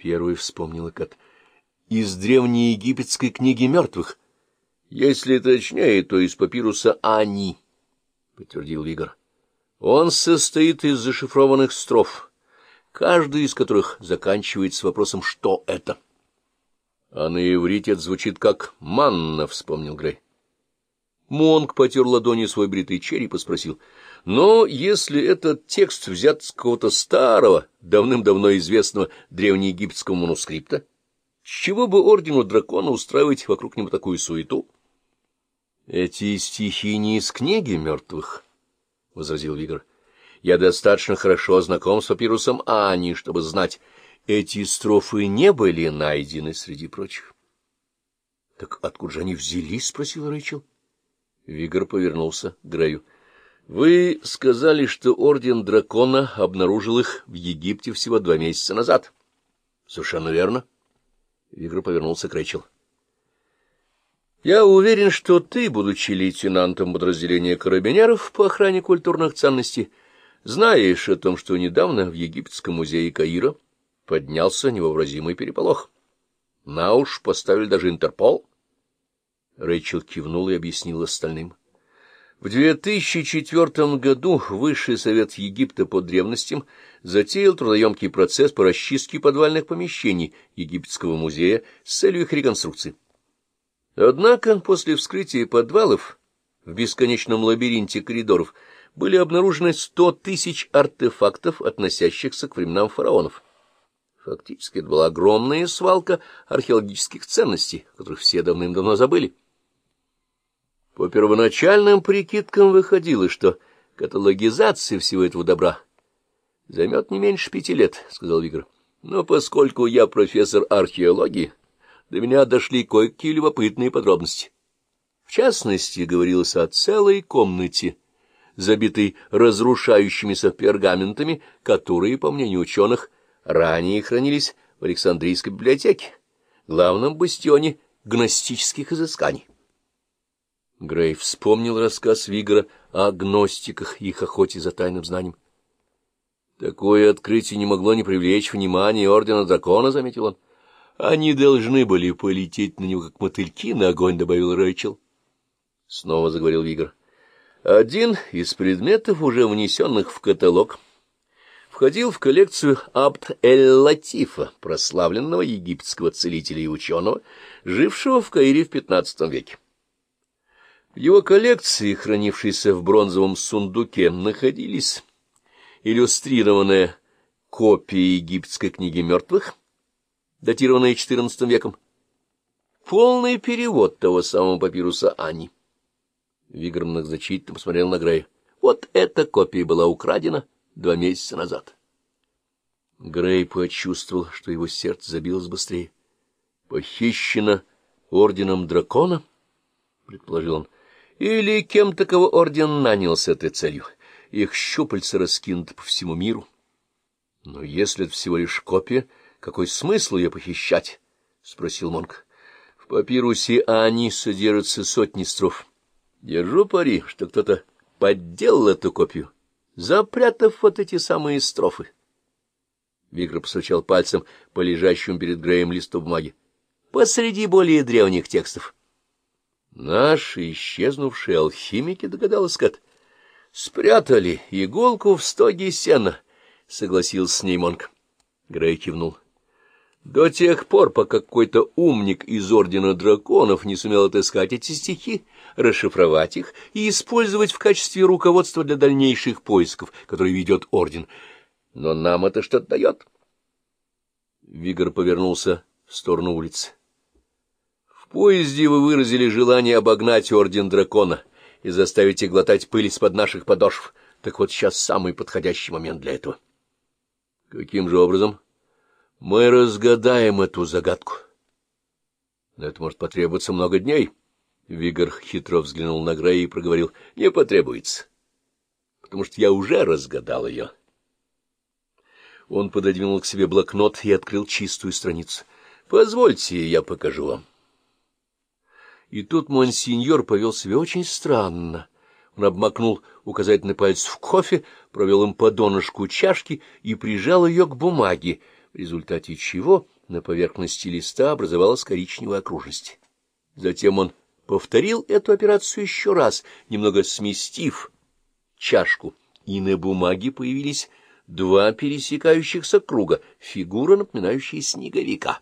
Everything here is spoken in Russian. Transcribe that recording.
Первый вспомнила Кат. Из древней египетской книги мертвых. Если точнее, то из папируса Ани, — подтвердил Вигор. Он состоит из зашифрованных строф, каждый из которых заканчивается вопросом «что это?». А на иврите это звучит как «манна», — вспомнил Грей. Монг потер ладони свой бритый череп и спросил, «Но если этот текст взят с какого-то старого, давным-давно известного древнеегипетского манускрипта, с чего бы ордену дракона устраивать вокруг него такую суету?» «Эти стихи не из книги мертвых», — возразил Вигр. «Я достаточно хорошо знаком с папирусом Ани, чтобы знать, эти строфы не были найдены среди прочих». «Так откуда же они взялись?» — спросил Рэйчел. Вигр повернулся к Грею. «Вы сказали, что Орден Дракона обнаружил их в Египте всего два месяца назад». «Совершенно верно». Вигр повернулся к Рэйчел. Я уверен, что ты, будучи лейтенантом подразделения карабинеров по охране культурных ценностей, знаешь о том, что недавно в Египетском музее Каира поднялся невообразимый переполох. На уж поставили даже Интерпол. Рэйчел кивнул и объяснил остальным. В 2004 году Высший совет Египта по древностям затеял трудоемкий процесс по расчистке подвальных помещений Египетского музея с целью их реконструкции. Однако после вскрытия подвалов в бесконечном лабиринте коридоров были обнаружены сто тысяч артефактов, относящихся к временам фараонов. Фактически это была огромная свалка археологических ценностей, которых все давным-давно забыли. По первоначальным прикидкам выходило, что каталогизация всего этого добра займет не меньше пяти лет, — сказал Вигр. Но поскольку я профессор археологии, до меня дошли кое-какие любопытные подробности. В частности, говорилось о целой комнате, забитой разрушающимися пергаментами, которые, по мнению ученых, ранее хранились в Александрийской библиотеке, главном бастионе гностических изысканий. Грей вспомнил рассказ Вигора о гностиках и их охоте за тайным знанием. Такое открытие не могло не привлечь внимания Ордена Дракона, — заметил он. Они должны были полететь на него, как мотыльки на огонь, — добавил Рэйчел. Снова заговорил Вигр. Один из предметов, уже внесенных в каталог, входил в коллекцию Абд-эль-Латифа, прославленного египетского целителя и ученого, жившего в Каире в XV веке. В его коллекции, хранившейся в бронзовом сундуке, находились иллюстрированная копия египетской книги мертвых, датированная XIV веком, полный перевод того самого папируса Ани. Вигр многозначительно посмотрел на Грея. Вот эта копия была украдена два месяца назад. Грей почувствовал, что его сердце забилось быстрее. «Похищено орденом дракона?» — предположил он. «Или кем-то, кого орден нанял с этой целью. Их щупальца раскинуты по всему миру. Но если это всего лишь копия, какой смысл ее похищать? — спросил Монк. — В папирусе Ани содержатся сотни строф. Держу пари, что кто-то подделал эту копию, запрятав вот эти самые строфы. Вигр постучал пальцем по лежащему перед Греем листу бумаги. Посреди более древних текстов. Наши исчезнувшие алхимики, догадалась Кэт, спрятали иголку в стоге сена, — согласился с ней Монк. Грей кивнул. До тех пор, пока какой-то умник из Ордена Драконов не сумел отыскать эти стихи, расшифровать их и использовать в качестве руководства для дальнейших поисков, которые ведет Орден. Но нам это что-то дает. Вигор повернулся в сторону улицы. Поезде вы выразили желание обогнать Орден Дракона и заставить их глотать пыль из-под наших подошв. Так вот сейчас самый подходящий момент для этого. Каким же образом? — мы разгадаем эту загадку. Но это может потребоваться много дней. Вигор хитро взглянул на Грея и проговорил. Не потребуется, потому что я уже разгадал ее. Он пододвинул к себе блокнот и открыл чистую страницу. Позвольте, я покажу вам. И тут монсеньор повел себя очень странно. Он обмакнул указательный палец в кофе, провел им по донышку чашки и прижал ее к бумаге, в результате чего на поверхности листа образовалась коричневая окружность. Затем он повторил эту операцию еще раз, немного сместив чашку, и на бумаге появились два пересекающихся круга, фигура, напоминающая снеговика.